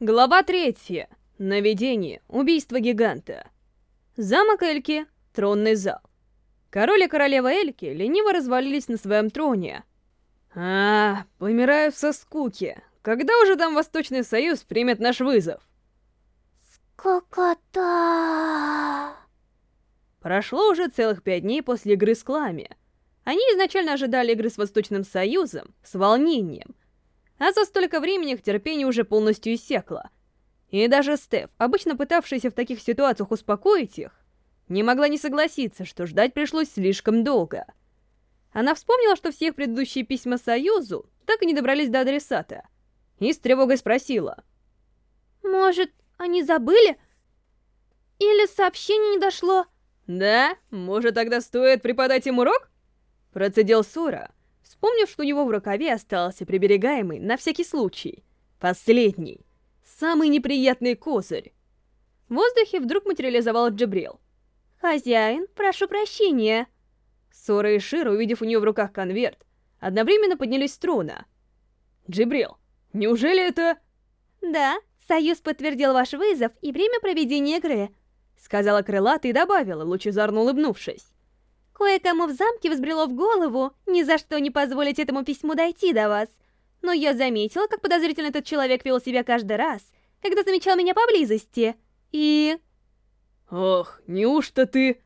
Глава третья. Наведение. Убийство гиганта. Замок Эльки. Тронный зал. Король и королева Эльки лениво развалились на своем троне. А, помираю со скуки. Когда уже там Восточный Союз примет наш вызов? Сколько-то... Прошло уже целых пять дней после игры с Клами. Они изначально ожидали игры с Восточным Союзом с волнением, а за столько времени их терпение уже полностью иссякло. И даже Стеф, обычно пытавшаяся в таких ситуациях успокоить их, не могла не согласиться, что ждать пришлось слишком долго. Она вспомнила, что все их предыдущие письма Союзу так и не добрались до адресата, и с тревогой спросила. «Может, они забыли? Или сообщение не дошло?» «Да? Может, тогда стоит преподать им урок?» Процедил Сора, вспомнив, что у него в рукаве остался приберегаемый на всякий случай. Последний. Самый неприятный козырь. В воздухе вдруг материализовал Джабрил. «Хозяин, прошу прощения». Сора и Шира, увидев у нее в руках конверт, одновременно поднялись с трона. «Джибрил, неужели это...» «Да, Союз подтвердил ваш вызов и время проведения игры», — сказала крылатая и добавила, лучезарно улыбнувшись. Кое-кому в замке взбрело в голову ни за что не позволить этому письму дойти до вас. Но я заметила, как подозрительно этот человек вел себя каждый раз, когда замечал меня поблизости. И... Ох, неужто ты...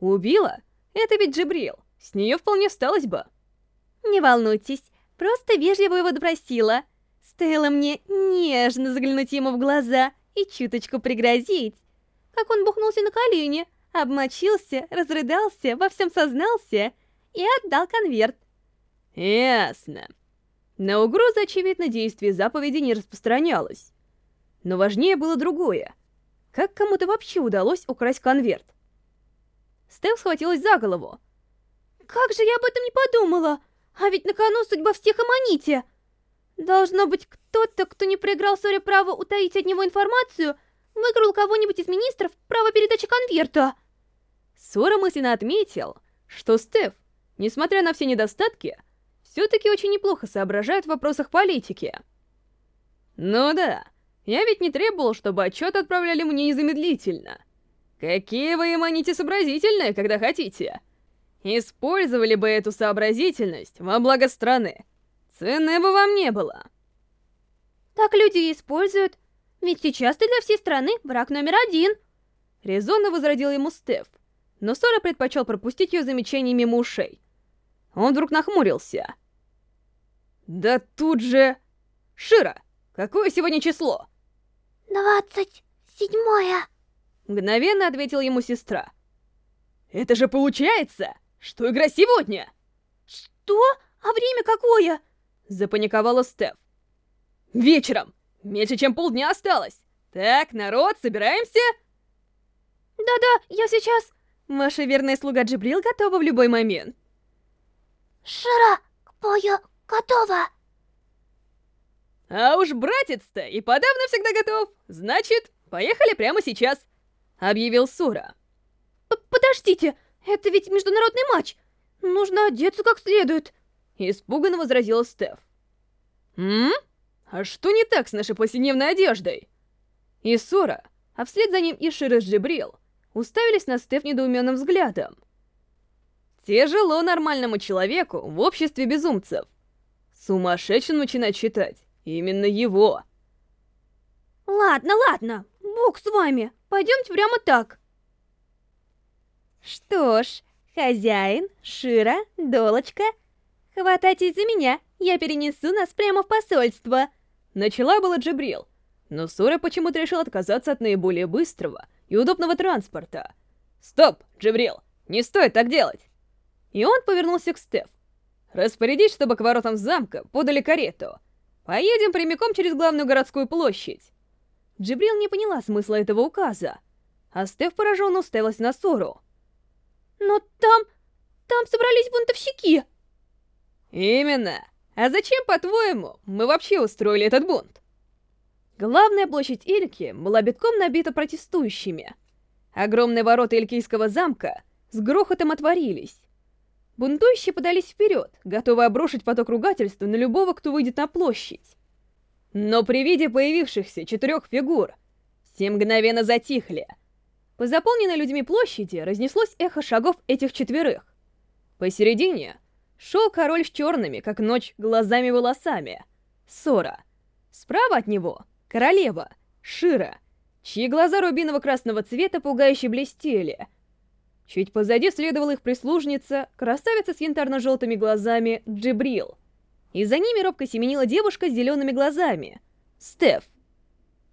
Убила? Это ведь Джибрил. С нее вполне всталось бы. Не волнуйтесь, просто вежливо его допросила. Стоило мне нежно заглянуть ему в глаза и чуточку пригрозить. Как он бухнулся на колени, обмочился, разрыдался, во всем сознался и отдал конверт. Ясно. На угрозы, очевидно, действие заповеди не распространялось. Но важнее было другое. Как кому-то вообще удалось украсть конверт? Стеф схватилась за голову. «Как же я об этом не подумала! А ведь на кону судьба всех Аманите! Должно быть, кто-то, кто не проиграл Соре право утаить от него информацию, выиграл кого-нибудь из министров право передачи конверта!» Сора мысленно отметил, что Стеф, несмотря на все недостатки, все-таки очень неплохо соображает в вопросах политики. Ну да, я ведь не требовал, чтобы отчет отправляли мне незамедлительно. Какие вы, Эманите, сообразительные, когда хотите. Использовали бы эту сообразительность во благо страны. Цены бы вам не было. Так люди используют. Ведь сейчас ты для всей страны враг номер один. Резонно возродил ему Стеф но Сора предпочел пропустить ее замечание мимо ушей. Он вдруг нахмурился. «Да тут же... Шира, какое сегодня число?» «Двадцать седьмое», — мгновенно ответила ему сестра. «Это же получается, что игра сегодня!» «Что? А время какое?» — запаниковала Стеф. «Вечером! Меньше чем полдня осталось! Так, народ, собираемся?» «Да-да, я сейчас...» Ваша верная слуга Джибрил готова в любой момент. Шира, к бою готова. А уж братец-то и подавно всегда готов. Значит, поехали прямо сейчас, объявил Сура. П Подождите, это ведь международный матч. Нужно одеться как следует. Испуганно возразила Стеф. М? А что не так с нашей повседневной одеждой? И Сура, а вслед за ним и Шира с Джибрил уставились на Стеф недоуменным взглядом. Тяжело нормальному человеку в обществе безумцев. Сумасшедшим начинать читать именно его. Ладно, ладно, бог с вами, пойдемте прямо так. Что ж, хозяин, Шира, Долочка, хватайтесь за меня, я перенесу нас прямо в посольство. Начала была Джабрил, но Сора почему-то решил отказаться от наиболее быстрого — и удобного транспорта. «Стоп, Джибрил, не стоит так делать!» И он повернулся к Стеф. «Распорядись, чтобы к воротам замка подали карету. Поедем прямиком через главную городскую площадь». Джибрил не поняла смысла этого указа, а Стеф пораженно уставилась на Сору. «Но там... там собрались бунтовщики!» «Именно! А зачем, по-твоему, мы вообще устроили этот бунт?» Главная площадь Ильки была битком набита протестующими. Огромные ворота Илькийского замка с грохотом отворились. Бунтующие подались вперед, готовые обрушить поток ругательства на любого, кто выйдет на площадь. Но при виде появившихся четырех фигур все мгновенно затихли. По заполненной людьми площади разнеслось эхо шагов этих четверых. Посередине шел король с черными, как ночь, глазами-волосами. Сора. Справа от него — королева, Шира, чьи глаза рубиново-красного цвета пугающе блестели. Чуть позади следовала их прислужница, красавица с янтарно-желтыми глазами Джибрил. И за ними робко семенила девушка с зелеными глазами — Стеф.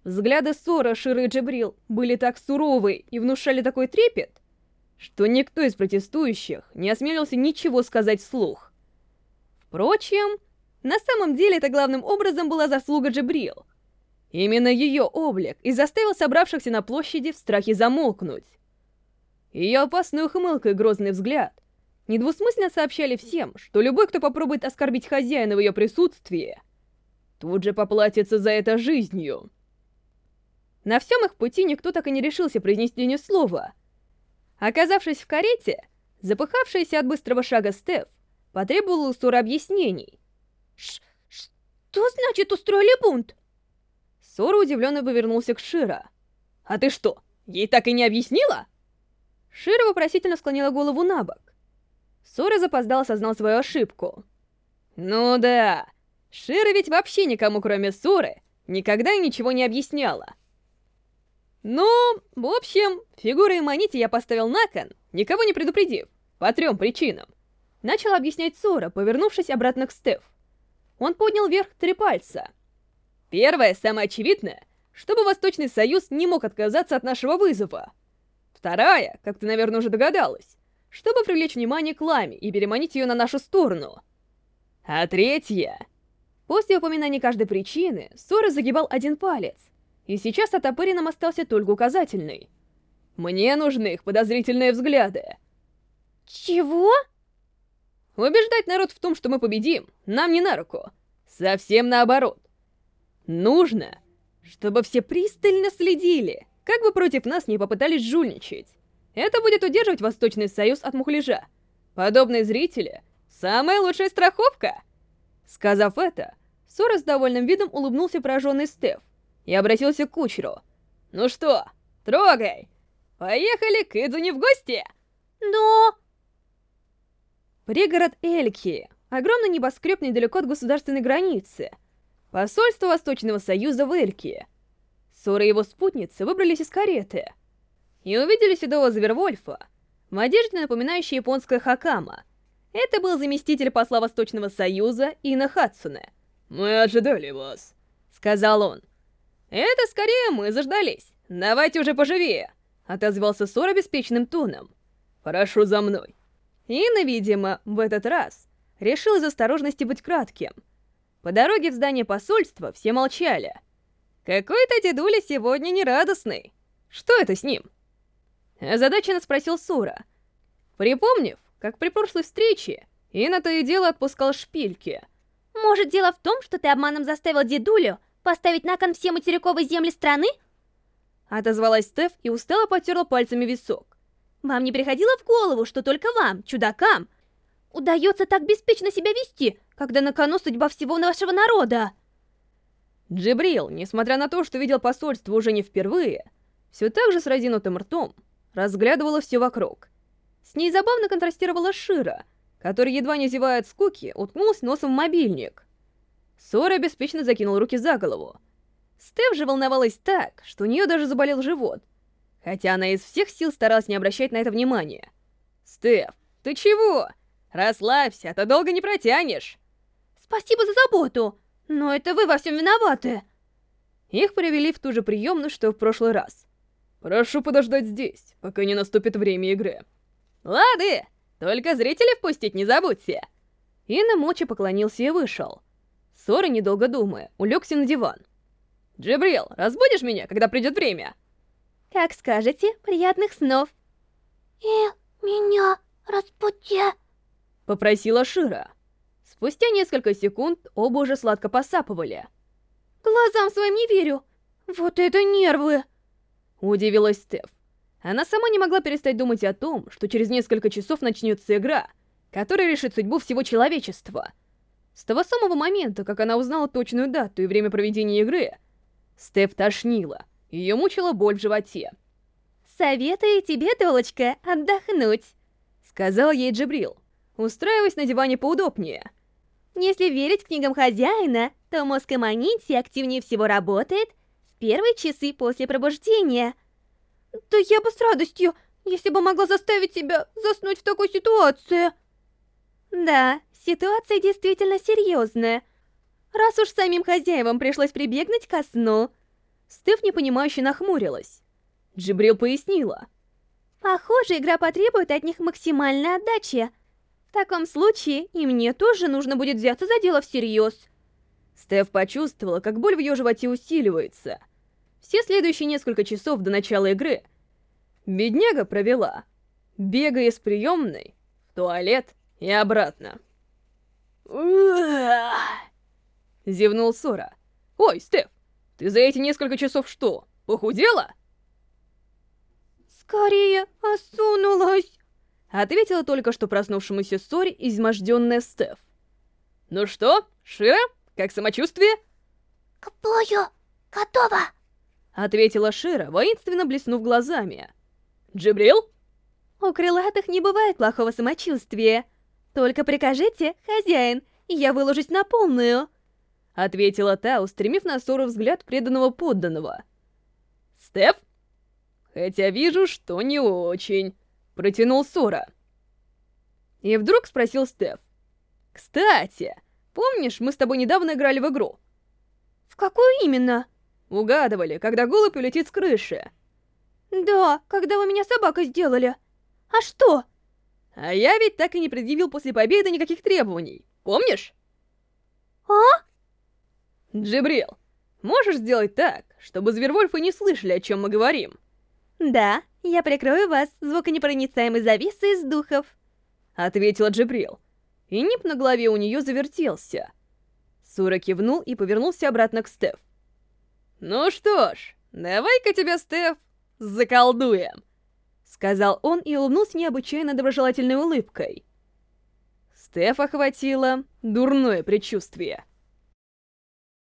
Взгляды Сора, Ширы и Джибрил были так суровы и внушали такой трепет, что никто из протестующих не осмелился ничего сказать вслух. Впрочем, на самом деле это главным образом была заслуга Джибрил. Именно ее облик и заставил собравшихся на площади в страхе замолкнуть. Ее опасная ухмылка и грозный взгляд недвусмысленно сообщали всем, что любой, кто попробует оскорбить хозяина в ее присутствии, тут же поплатится за это жизнью. На всем их пути никто так и не решился произнести ни слова. Оказавшись в карете, запыхавшаяся от быстрого шага Стеф потребовала у Сура объяснений. Ш «Что значит устроили бунт?» Сора удивленно повернулся к Шира. «А ты что, ей так и не объяснила?» Шира вопросительно склонила голову на бок. Сора запоздал осознал свою ошибку. «Ну да, Шира ведь вообще никому, кроме Соры, никогда ничего не объясняла. Ну, в общем, фигуры и монете я поставил на кон, никого не предупредив, по трем причинам. Начал объяснять Сора, повернувшись обратно к Стеф. Он поднял вверх три пальца. Первое, самое очевидное, чтобы Восточный Союз не мог отказаться от нашего вызова. Вторая, как ты, наверное, уже догадалась, чтобы привлечь внимание к Ламе и переманить ее на нашу сторону. А третья... После упоминания каждой причины, Сора загибал один палец, и сейчас отопыренным остался только указательный. Мне нужны их подозрительные взгляды. Чего? Убеждать народ в том, что мы победим, нам не на руку. Совсем наоборот. Нужно, чтобы все пристально следили, как бы против нас не попытались жульничать. Это будет удерживать Восточный Союз от мухляжа. Подобные зрители — самая лучшая страховка. Сказав это, Сора с довольным видом улыбнулся пораженный Стеф и обратился к кучеру. «Ну что, трогай! Поехали к Идзуне в гости!» «Но...» Пригород Эльки. Огромный небоскреб недалеко от государственной границы. Посольство Восточного Союза в Эльке. Сора и его спутницы выбрались из кареты и увидели седого Звервольфа в одежде, напоминающей японское хакама. Это был заместитель посла Восточного Союза Ина Хатсуне. «Мы ожидали вас», — сказал он. «Это скорее мы заждались. Давайте уже поживее», — отозвался Сора беспечным тоном. «Прошу за мной». Инна, видимо, в этот раз решил из осторожности быть кратким. По дороге в здание посольства все молчали. «Какой-то дедуля сегодня нерадостный. Что это с ним?» Озадаченно спросил Сура. Припомнив, как при прошлой встрече, Инна то и дело отпускал шпильки. «Может, дело в том, что ты обманом заставил дедулю поставить на кон все материковые земли страны?» Отозвалась Стеф и устало потерла пальцами висок. «Вам не приходило в голову, что только вам, чудакам, удается так беспечно себя вести, когда на кону судьба всего нашего народа?» Джибрил, несмотря на то, что видел посольство уже не впервые, все так же с разинутым ртом, разглядывала все вокруг. С ней забавно контрастировала Шира, который, едва не зевая от скуки, уткнулась носом в мобильник. Сора беспечно закинул руки за голову. Стеф же волновалась так, что у нее даже заболел живот, хотя она из всех сил старалась не обращать на это внимания. «Стеф, ты чего? Расслабься, а долго не протянешь!» «Спасибо за заботу, но это вы во всем виноваты!» Их привели в ту же приемную, что в прошлый раз. «Прошу подождать здесь, пока не наступит время игры». «Лады! Только зрителей впустить не забудьте!» Инна молча поклонился и вышел. Сора, недолго думая, улегся на диван. «Джибрил, разбудишь меня, когда придет время?» «Как скажете, приятных снов!» «И меня разбуди!» Попросила Шира. Спустя несколько секунд оба уже сладко посапывали. «Глазам своим не верю! Вот это нервы!» Удивилась Стеф. Она сама не могла перестать думать о том, что через несколько часов начнется игра, которая решит судьбу всего человечества — С того самого момента, как она узнала точную дату и время проведения игры, Стеф тошнила, ее мучила боль в животе. «Советую тебе, Долочка, отдохнуть», — сказал ей Джибрил, устраиваясь на диване поудобнее. «Если верить книгам хозяина, то мозг Аманити активнее всего работает в первые часы после пробуждения». «Да я бы с радостью, если бы могла заставить тебя заснуть в такой ситуации». «Да, ситуация действительно серьезная. Раз уж самим хозяевам пришлось прибегнуть ко сну...» Стеф непонимающе нахмурилась. Джибрил пояснила. «Похоже, игра потребует от них максимальной отдачи. В таком случае и мне тоже нужно будет взяться за дело всерьез». Стеф почувствовала, как боль в ее животе усиливается. Все следующие несколько часов до начала игры бедняга провела, бегая с приемной в туалет и обратно. Зевнул Сора. «Ой, Стеф, ты за эти несколько часов что, похудела?» «Скорее осунулась!» Ответила только что проснувшемуся Соре изможденная Стеф. «Ну что, Шира, как самочувствие?» «Капою, готово!» Ответила Шира, воинственно блеснув глазами. «Джибрил?» «У крылатых не бывает плохого самочувствия. Только прикажите, хозяин, я выложусь на полную!» Ответила та, устремив на Сору взгляд преданного подданного. «Стеф?» «Хотя вижу, что не очень», — протянул Сора. И вдруг спросил Стеф. «Кстати, помнишь, мы с тобой недавно играли в игру?» «В какую именно?» «Угадывали, когда голубь улетит с крыши». «Да, когда вы меня собакой сделали. А что?» «А я ведь так и не предъявил после победы никаких требований, помнишь?» «А?» «Джибрил, можешь сделать так, чтобы Звервольфы не слышали, о чем мы говорим?» «Да, я прикрою вас звуконепроницаемой завесой из духов», — ответила Джибрил. И нип на голове у нее завертелся. Сура кивнул и повернулся обратно к Стеф. «Ну что ж, давай-ка тебя, Стеф, заколдуем!» Сказал он и улыбнулся необычайно доброжелательной улыбкой. Стеф охватило дурное предчувствие.